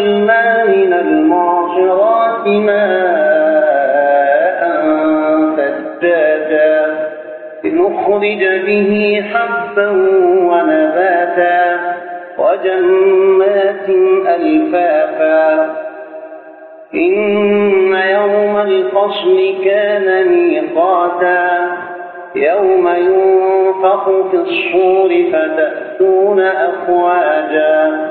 وأنزلنا من المعصرات ماء ثجاجا لنخرج به حبا ونباتا وجنات ألفافا إن يوم الفصل كان ميقاتا يوم ينفخ في الصور فتأتون أفواجا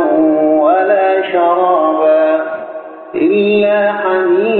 إلا حميما